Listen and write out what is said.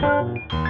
Música